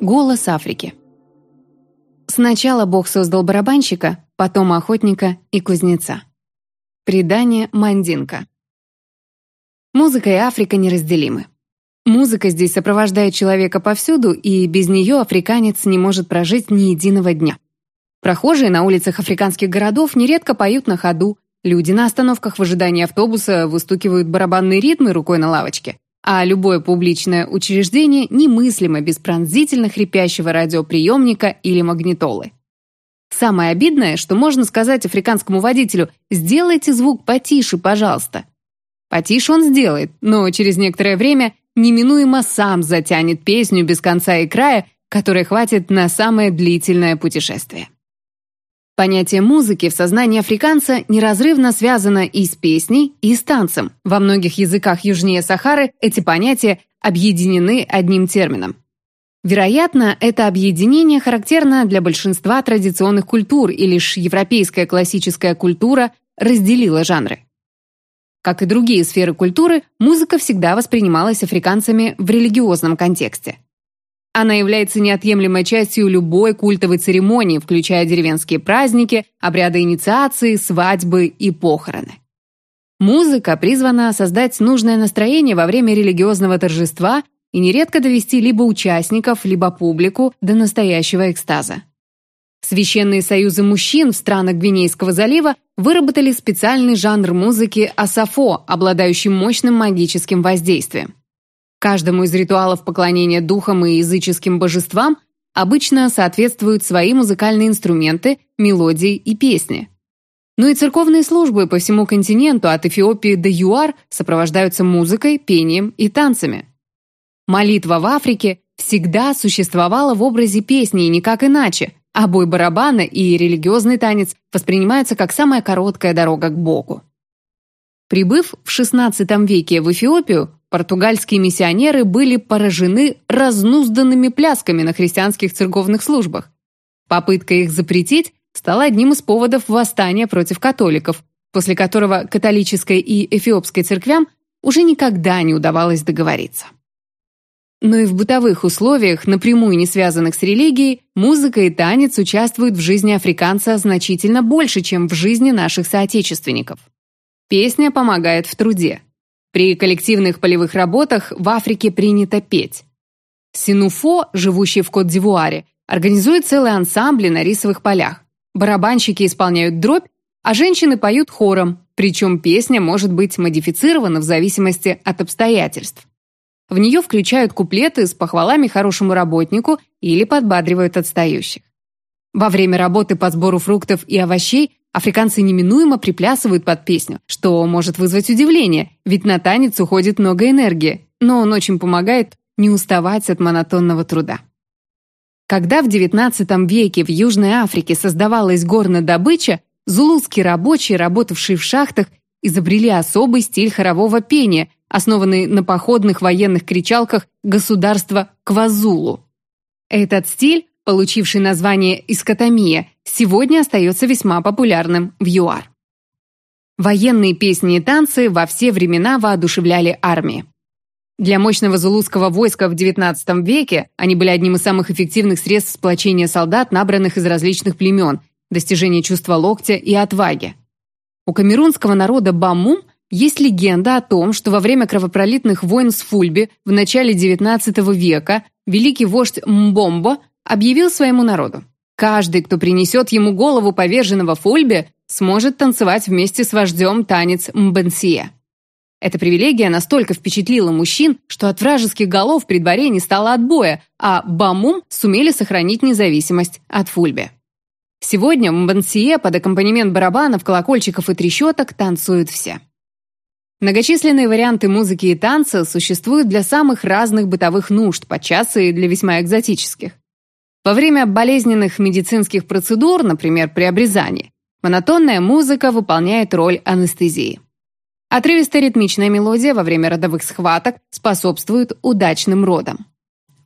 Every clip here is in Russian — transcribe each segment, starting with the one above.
Голос Африки. Сначала Бог создал барабанщика, потом охотника и кузнеца. Предание Мандинка. Музыка и Африка неразделимы. Музыка здесь сопровождает человека повсюду, и без нее африканец не может прожить ни единого дня. Прохожие на улицах африканских городов нередко поют на ходу, люди на остановках в ожидании автобуса выстукивают барабанные ритмы рукой на лавочке, а любое публичное учреждение немыслимо без пронзительно хрипящего радиоприемника или магнитолы. Самое обидное, что можно сказать африканскому водителю «сделайте звук потише, пожалуйста». Потише он сделает, но через некоторое время неминуемо сам затянет песню без конца и края, которой хватит на самое длительное путешествие. Понятие музыки в сознании африканца неразрывно связано и с песней, и с танцем. Во многих языках южнее Сахары эти понятия объединены одним термином. Вероятно, это объединение характерно для большинства традиционных культур, и лишь европейская классическая культура разделила жанры. Как и другие сферы культуры, музыка всегда воспринималась африканцами в религиозном контексте. Она является неотъемлемой частью любой культовой церемонии, включая деревенские праздники, обряды инициации, свадьбы и похороны. Музыка призвана создать нужное настроение во время религиозного торжества и нередко довести либо участников, либо публику до настоящего экстаза. Священные союзы мужчин в странах Гвинейского залива выработали специальный жанр музыки асафо, обладающий мощным магическим воздействием. Каждому из ритуалов поклонения духам и языческим божествам обычно соответствуют свои музыкальные инструменты, мелодии и песни. Ну и церковные службы по всему континенту от Эфиопии до ЮАР сопровождаются музыкой, пением и танцами. Молитва в Африке всегда существовала в образе песни и никак иначе, а бой барабана и религиозный танец воспринимаются как самая короткая дорога к Богу. Прибыв в XVI веке в Эфиопию, Португальские миссионеры были поражены разнузданными плясками на христианских церковных службах. Попытка их запретить стала одним из поводов восстания против католиков, после которого католической и эфиопской церквям уже никогда не удавалось договориться. Но и в бытовых условиях, напрямую не связанных с религией, музыка и танец участвуют в жизни африканца значительно больше, чем в жизни наших соотечественников. Песня помогает в труде. При коллективных полевых работах в Африке принято петь. Синуфо, живущий в Кот-д'Ивуаре, организует целые ансамбли на рисовых полях. Барабанщики исполняют дробь, а женщины поют хором, причем песня может быть модифицирована в зависимости от обстоятельств. В нее включают куплеты с похвалами хорошему работнику или подбадривают отстающих. Во время работы по сбору фруктов и овощей Африканцы неминуемо приплясывают под песню, что может вызвать удивление, ведь на танец уходит много энергии, но он очень помогает не уставать от монотонного труда. Когда в XIX веке в Южной Африке создавалась горная добыча, зулузские рабочие, работавшие в шахтах, изобрели особый стиль хорового пения, основанный на походных военных кричалках государства Квазулу. Этот стиль получивший название «Искотомия», сегодня остается весьма популярным в ЮАР. Военные песни и танцы во все времена воодушевляли армии. Для мощного зулузского войска в XIX веке они были одним из самых эффективных средств сплочения солдат, набранных из различных племен, достижения чувства локтя и отваги. У камерунского народа Бамум есть легенда о том, что во время кровопролитных войн с Фульби в начале XIX века великий вождь Мбомбо объявил своему народу. Каждый, кто принесет ему голову поверженного Фульбе, сможет танцевать вместе с вождем танец Мбенсия. Эта привилегия настолько впечатлила мужчин, что от вражеских голов при дворе не стало отбоя, а Бамум сумели сохранить независимость от Фульбе. Сегодня в Мбансие под аккомпанемент барабанов, колокольчиков и трещоток танцуют все. Многочисленные варианты музыки и танца существуют для самых разных бытовых нужд, подчас и для весьма экзотических. Во время болезненных медицинских процедур, например, при обрезании, монотонная музыка выполняет роль анестезии. Отрывистая ритмичная мелодия во время родовых схваток способствует удачным родам.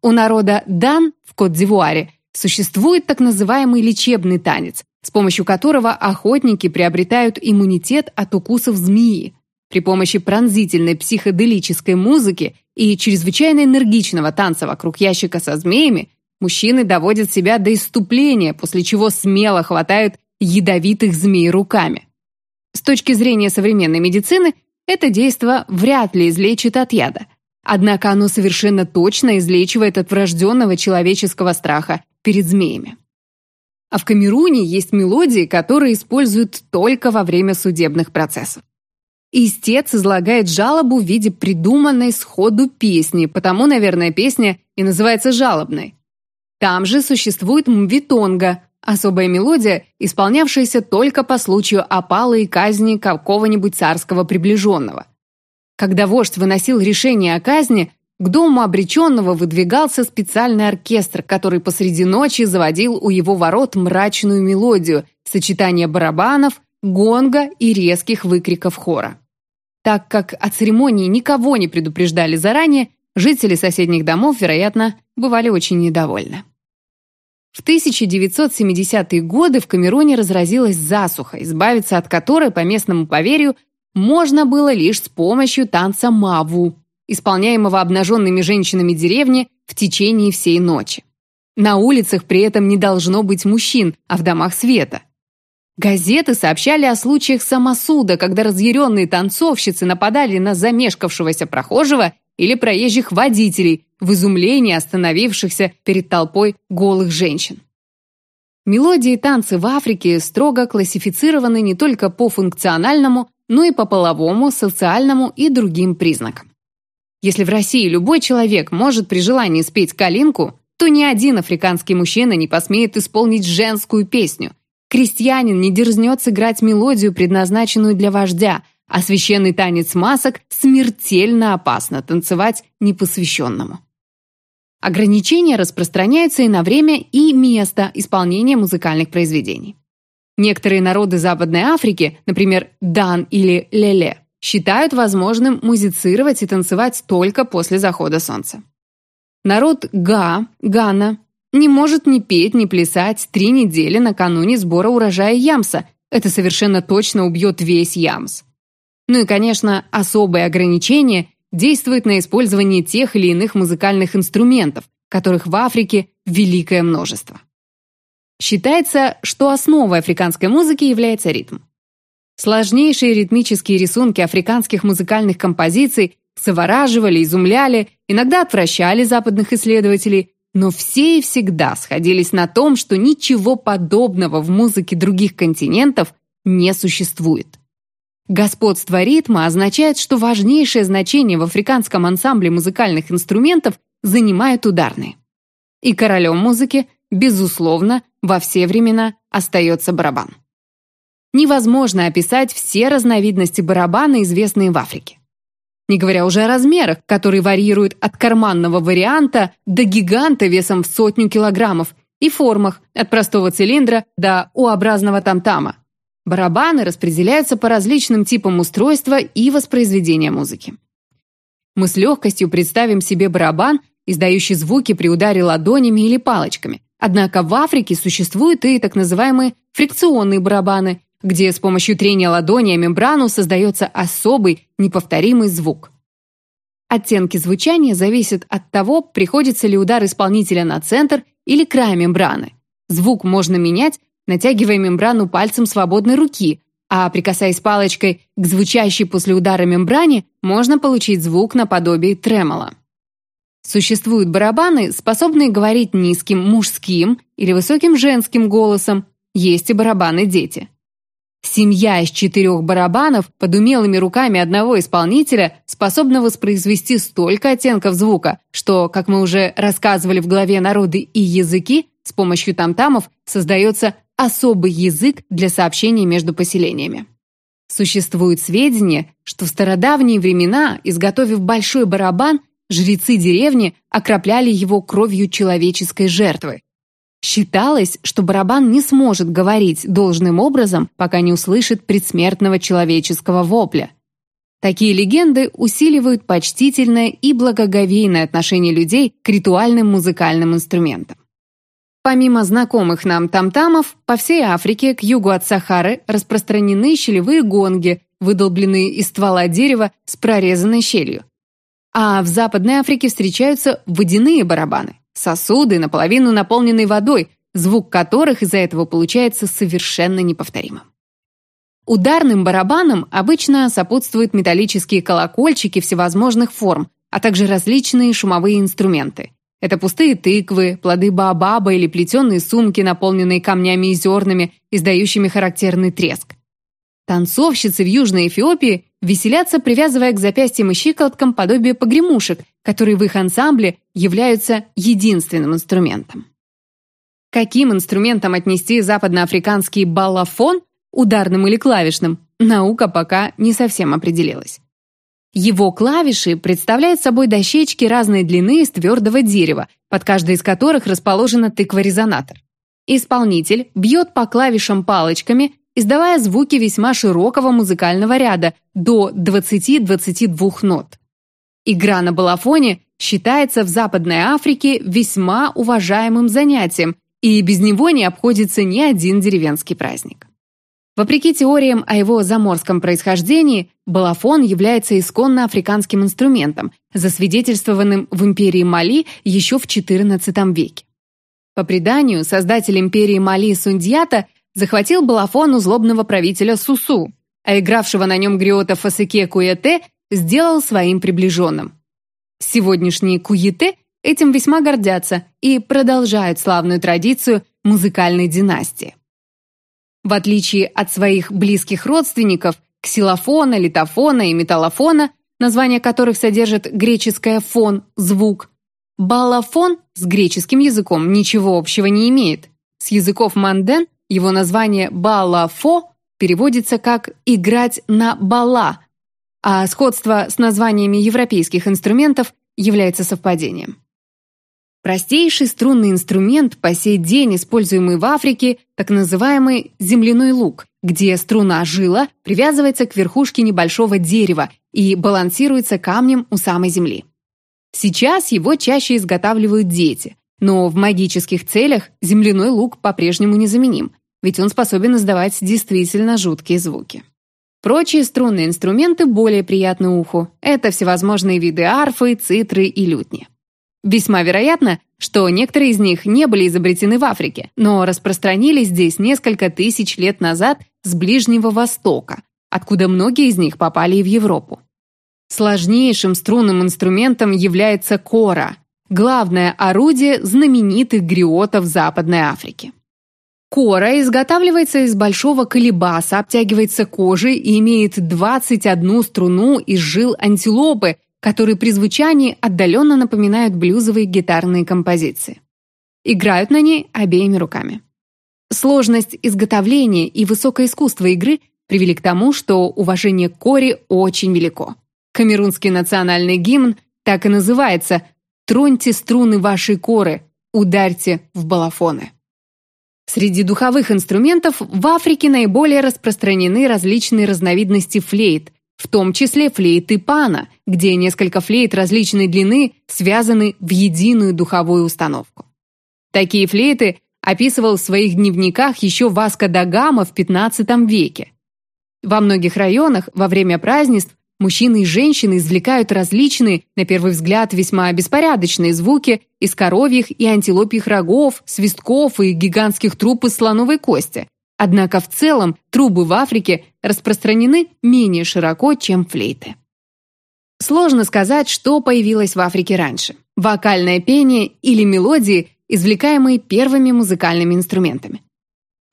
У народа Дан в Кот-д'Ивуаре существует так называемый лечебный танец, с помощью которого охотники приобретают иммунитет от укусов змеи. При помощи пронзительной психоделической музыки и чрезвычайно энергичного танца вокруг ящика со змеями мужчины доводят себя до иступления, после чего смело хватают ядовитых змей руками. С точки зрения современной медицины, это действо вряд ли излечит от яда. Однако оно совершенно точно излечивает от врожденного человеческого страха перед змеями. А в Камеруне есть мелодии, которые используют только во время судебных процессов. Истец излагает жалобу в виде придуманной сходу песни, потому, наверное, песня и называется жалобной. Там же существует мвитонга, особая мелодия, исполнявшаяся только по случаю опалы и казни какого-нибудь царского приближенного. Когда вождь выносил решение о казни, к дому обреченного выдвигался специальный оркестр, который посреди ночи заводил у его ворот мрачную мелодию, сочетание барабанов, гонга и резких выкриков хора. Так как о церемонии никого не предупреждали заранее, жители соседних домов, вероятно, бывали очень недовольны. В 1970-е годы в Камеруне разразилась засуха, избавиться от которой, по местному поверью, можно было лишь с помощью танца маву, исполняемого обнаженными женщинами деревни в течение всей ночи. На улицах при этом не должно быть мужчин, а в домах света. Газеты сообщали о случаях самосуда, когда разъяренные танцовщицы нападали на замешкавшегося прохожего или проезжих водителей, в изумлении остановившихся перед толпой голых женщин. Мелодии и танцы в Африке строго классифицированы не только по функциональному, но и по половому, социальному и другим признакам. Если в России любой человек может при желании спеть калинку, то ни один африканский мужчина не посмеет исполнить женскую песню – Крестьянин не дерзнет сыграть мелодию, предназначенную для вождя, а священный танец масок смертельно опасно танцевать непосвященному. Ограничения распространяются и на время, и место исполнения музыкальных произведений. Некоторые народы Западной Африки, например, Дан или Леле, считают возможным музицировать и танцевать только после захода солнца. Народ Га, Гана не может ни петь, ни плясать три недели накануне сбора урожая ямса. Это совершенно точно убьет весь ямс. Ну и, конечно, особые ограничения действуют на использование тех или иных музыкальных инструментов, которых в Африке великое множество. Считается, что основой африканской музыки является ритм. Сложнейшие ритмические рисунки африканских музыкальных композиций завораживали, изумляли, иногда отвращали западных исследователей, но все и всегда сходились на том, что ничего подобного в музыке других континентов не существует. Господство ритма означает, что важнейшее значение в африканском ансамбле музыкальных инструментов занимают ударные. И королем музыки, безусловно, во все времена остается барабан. Невозможно описать все разновидности барабана, известные в Африке не говоря уже о размерах, которые варьируют от карманного варианта до гиганта весом в сотню килограммов, и формах, от простого цилиндра до U-образного тамтама. Барабаны распределяются по различным типам устройства и воспроизведения музыки. Мы с легкостью представим себе барабан, издающий звуки при ударе ладонями или палочками. Однако в Африке существуют и так называемые фрикционные барабаны, где с помощью трения ладони о мембрану создается особый, неповторимый звук. Оттенки звучания зависят от того, приходится ли удар исполнителя на центр или край мембраны. Звук можно менять, натягивая мембрану пальцем свободной руки, а прикасаясь палочкой к звучащей после удара мембране, можно получить звук наподобие тремола. Существуют барабаны, способные говорить низким мужским или высоким женским голосом, есть и барабаны-дети. Семья из четырех барабанов под умелыми руками одного исполнителя способна воспроизвести столько оттенков звука, что, как мы уже рассказывали в главе «Народы и языки», с помощью тамтамов создается особый язык для сообщения между поселениями. Существует сведения, что в стародавние времена, изготовив большой барабан, жрецы деревни окропляли его кровью человеческой жертвы, Считалось, что барабан не сможет говорить должным образом, пока не услышит предсмертного человеческого вопля. Такие легенды усиливают почтительное и благоговейное отношение людей к ритуальным музыкальным инструментам. Помимо знакомых нам тамтамов, по всей Африке к югу от Сахары распространены щелевые гонги, выдолбленные из ствола дерева с прорезанной щелью. А в Западной Африке встречаются водяные барабаны. сосуды, наполовину наполненные водой, звук которых из-за этого получается совершенно неповторимым. Ударным барабанам обычно сопутствуют металлические колокольчики всевозможных форм, а также различные шумовые инструменты. Это пустые тыквы, плоды баобаба или плетеные сумки, наполненные камнями и зернами, издающими характерный треск. Танцовщицы в Южной Эфиопии веселятся, привязывая к запястьям и щиколоткам подобие погремушек, которые в их ансамбле являются единственным инструментом. Каким инструментом отнести западноафриканский балафон, ударным или клавишным, наука пока не совсем определилась. Его клавиши представляют собой дощечки разной длины из твердого дерева, под каждой из которых расположена тыква-резонатор. Исполнитель бьет по клавишам палочками, издавая звуки весьма широкого музыкального ряда до 20-22 нот. Игра на балафоне считается в Западной Африке весьма уважаемым занятием, и без него не обходится ни один деревенский праздник. Вопреки теориям о его заморском происхождении, балафон является исконно африканским инструментом, засвидетельствованным в империи Мали еще в XIV веке. По преданию, создатель империи Мали Сундьята захватил балафон у злобного правителя Сусу, а игравшего на нем гриота Фасеке Куэте сделал своим приближенным. Сегодняшние Куете этим весьма гордятся и продолжают славную традицию музыкальной династии. В отличие от своих близких родственников, ксилофона, литофона и металлофона, названия которых содержат греческое «фон» – звук, балафон с греческим языком ничего общего не имеет. С языков манден его название «балафо» переводится как «играть на бала», а сходство с названиями европейских инструментов является совпадением. Простейший струнный инструмент, по сей день используемый в Африке, так называемый земляной лук, где струна жила привязывается к верхушке небольшого дерева и балансируется камнем у самой земли. Сейчас его чаще изготавливают дети, но в магических целях земляной лук по-прежнему незаменим, ведь он способен издавать действительно жуткие звуки. Прочие струнные инструменты более приятны уху. Это всевозможные виды арфы, цитры и лютни. Весьма вероятно, что некоторые из них не были изобретены в Африке, но распространились здесь несколько тысяч лет назад с Ближнего Востока, откуда многие из них попали в Европу. Сложнейшим струнным инструментом является кора, главное орудие знаменитых гриотов Западной Африки. Кора изготавливается из большого колебаса, обтягивается кожей и имеет 21 струну из жил антилопы, которые при звучании отдаленно напоминают блюзовые гитарные композиции. Играют на ней обеими руками. Сложность изготовления и высокое искусство игры привели к тому, что уважение к коре очень велико. Камерунский национальный гимн так и называется «Троньте струны вашей коры, ударьте в балафоны». Среди духовых инструментов в Африке наиболее распространены различные разновидности флейт, в том числе флейты пана, где несколько флейт различной длины связаны в единую духовую установку. Такие флейты описывал в своих дневниках еще Васко да Гама в XV веке. Во многих районах во время празднеств мужчины и женщины извлекают различные, на первый взгляд, весьма беспорядочные звуки из коровьих и антилопьих рогов, свистков и гигантских труб из слоновой кости, Однако в целом трубы в Африке распространены менее широко, чем флейты. Сложно сказать, что появилось в Африке раньше – вокальное пение или мелодии, извлекаемые первыми музыкальными инструментами.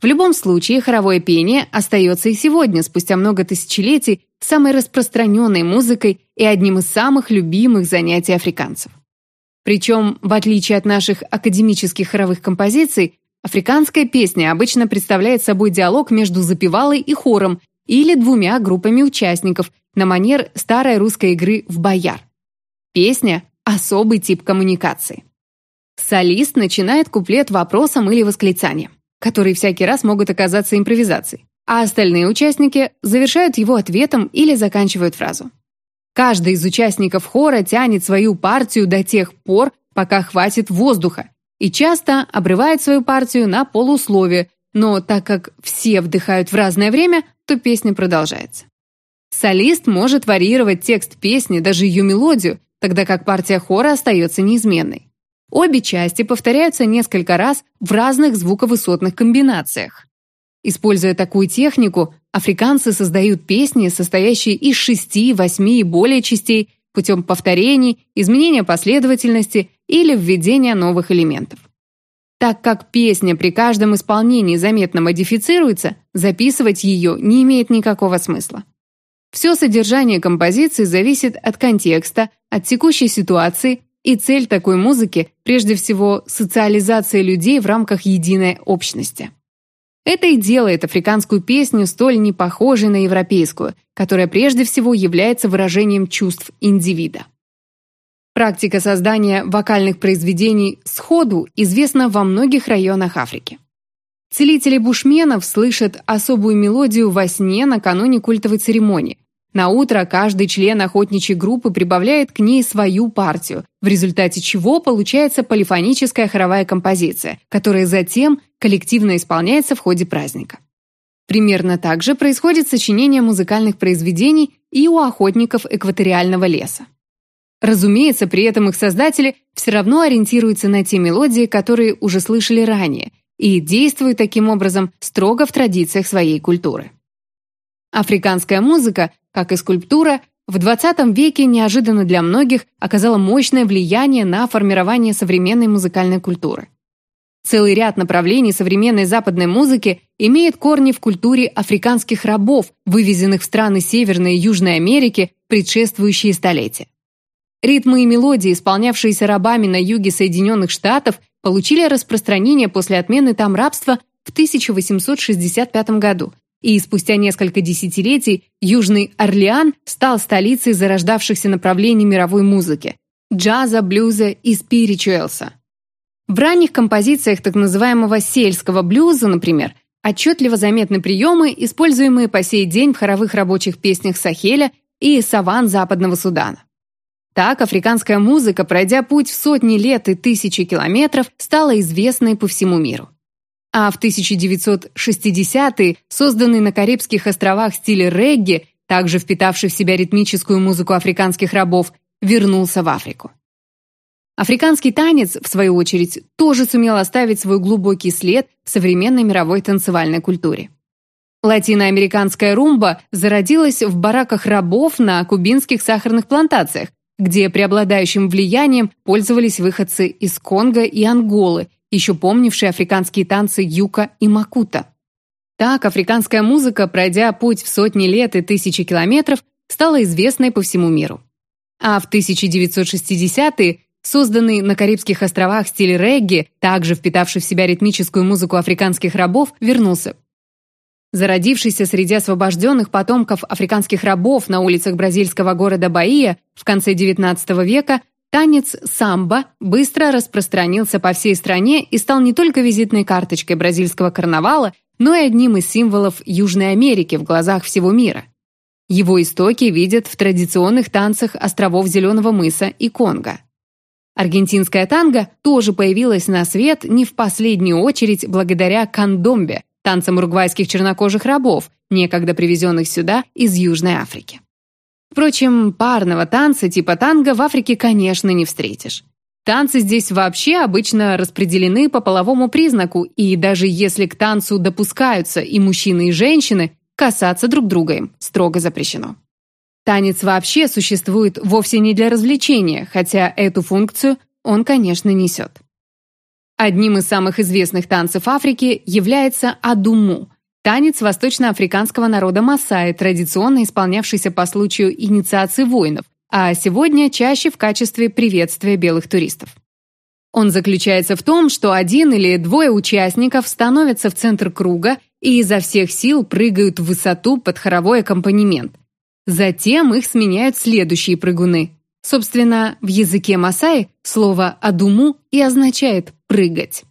В любом случае, хоровое пение остается и сегодня, спустя много тысячелетий, самой распространенной музыкой и одним из самых любимых занятий африканцев. Причем, в отличие от наших академических хоровых композиций, Африканская песня обычно представляет собой диалог между запевалой и хором или двумя группами участников на манер старой русской игры в бояр. Песня – особый тип коммуникации. Солист начинает куплет вопросом или восклицанием, которые всякий раз могут оказаться импровизацией, а остальные участники завершают его ответом или заканчивают фразу. Каждый из участников хора тянет свою партию до тех пор, пока хватит воздуха, и часто обрывает свою партию на полуслове, но так как все вдыхают в разное время, то песня продолжается. Солист может варьировать текст песни, даже ее мелодию, тогда как партия хора остается неизменной. Обе части повторяются несколько раз в разных звуковысотных комбинациях. Используя такую технику, африканцы создают песни, состоящие из шести, восьми и более частей, путем повторений, изменения последовательности или введения новых элементов. Так как песня при каждом исполнении заметно модифицируется, записывать ее не имеет никакого смысла. Все содержание композиции зависит от контекста, от текущей ситуации, и цель такой музыки прежде всего социализация людей в рамках единой общности. Это и делает африканскую песню столь непохожей на европейскую, которая прежде всего является выражением чувств индивида. Практика создания вокальных произведений сходу известна во многих районах Африки. Целители бушменов слышат особую мелодию во сне накануне культовой церемонии. На утро каждый член охотничьей группы прибавляет к ней свою партию, в результате чего получается полифоническая хоровая композиция, которая затем коллективно исполняется в ходе праздника. Примерно так же происходит сочинение музыкальных произведений и у охотников экваториального леса. Разумеется, при этом их создатели все равно ориентируются на те мелодии, которые уже слышали ранее, и действуют таким образом строго в традициях своей культуры. Африканская музыка, как и скульптура, в XX веке неожиданно для многих оказала мощное влияние на формирование современной музыкальной культуры. Целый ряд направлений современной западной музыки имеет корни в культуре африканских рабов, вывезенных в страны Северной и Южной Америки предшествующие столетия. Ритмы и мелодии, исполнявшиеся рабами на юге Соединенных Штатов, получили распространение после отмены там рабства в 1865 году, и спустя несколько десятилетий Южный Орлеан стал столицей зарождавшихся направлений мировой музыки – джаза, блюза и спиричуэлса. В ранних композициях так называемого сельского блюза, например, отчетливо заметны приемы, используемые по сей день в хоровых рабочих песнях Сахеля и саван Западного Судана. Так, африканская музыка, пройдя путь в сотни лет и тысячи километров, стала известной по всему миру. А в 1960-е созданный на Карибских островах стиль регги, также впитавший в себя ритмическую музыку африканских рабов, вернулся в Африку. Африканский танец, в свою очередь, тоже сумел оставить свой глубокий след в современной мировой танцевальной культуре. Латиноамериканская румба зародилась в бараках рабов на кубинских сахарных плантациях, где преобладающим влиянием пользовались выходцы из Конго и Анголы, еще помнившие африканские танцы юка и макута. Так, африканская музыка, пройдя путь в сотни лет и тысячи километров, стала известной по всему миру. А в 1960-е Созданный на Карибских островах стиль регги, также впитавший в себя ритмическую музыку африканских рабов, вернулся. Зародившийся среди освобожденных потомков африканских рабов на улицах бразильского города Баия в конце XIX века, танец самбо быстро распространился по всей стране и стал не только визитной карточкой бразильского карнавала, но и одним из символов Южной Америки в глазах всего мира. Его истоки видят в традиционных танцах островов Зеленого мыса и Конго. Аргентинская танго тоже появилась на свет не в последнюю очередь благодаря кандомбе, танцам уругвайских чернокожих рабов, некогда привезенных сюда из Южной Африки. Впрочем, парного танца типа танго в Африке, конечно, не встретишь. Танцы здесь вообще обычно распределены по половому признаку, и даже если к танцу допускаются и мужчины, и женщины, касаться друг друга им строго запрещено. Танец вообще существует вовсе не для развлечения, хотя эту функцию он, конечно, несет. Одним из самых известных танцев Африки является адуму – танец восточноафриканского народа Масаи, традиционно исполнявшийся по случаю инициации воинов, а сегодня чаще в качестве приветствия белых туристов. Он заключается в том, что один или двое участников становятся в центр круга и изо всех сил прыгают в высоту под хоровой аккомпанемент – Затем их сменяют следующие прыгуны. Собственно, в языке масаи слово «адуму» и означает «прыгать».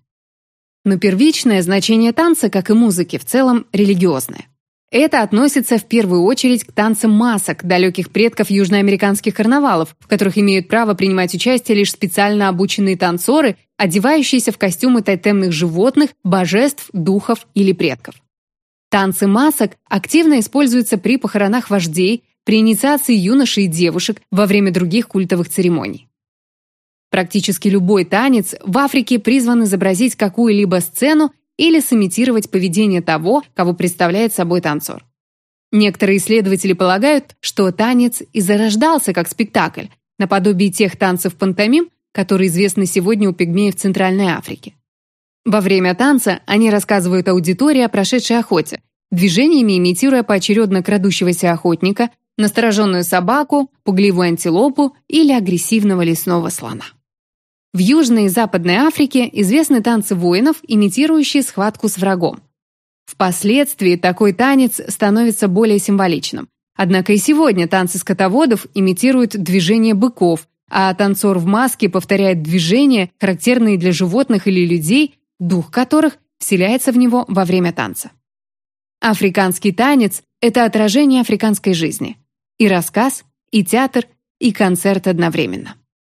Но первичное значение танца, как и музыки, в целом религиозное. Это относится в первую очередь к танцам масок, далеких предков южноамериканских карнавалов, в которых имеют право принимать участие лишь специально обученные танцоры, одевающиеся в костюмы тотемных животных, божеств, духов или предков. Танцы масок активно используются при похоронах вождей, при инициации юношей и девушек во время других культовых церемоний. Практически любой танец в Африке призван изобразить какую-либо сцену или сымитировать поведение того, кого представляет собой танцор. Некоторые исследователи полагают, что танец и зарождался как спектакль, наподобие тех танцев пантомим, которые известны сегодня у пигмеев Центральной Африки. Во время танца они рассказывают аудитории о прошедшей охоте, движениями имитируя поочередно крадущегося охотника, настороженную собаку, пугливую антилопу или агрессивного лесного слона. В Южной и Западной Африке известны танцы воинов, имитирующие схватку с врагом. Впоследствии такой танец становится более символичным. Однако и сегодня танцы скотоводов имитируют движение быков, а танцор в маске повторяет движения, характерные для животных или людей, дух которых вселяется в него во время танца. Африканский танец – это отражение африканской жизни. И рассказ, и театр, и концерт одновременно.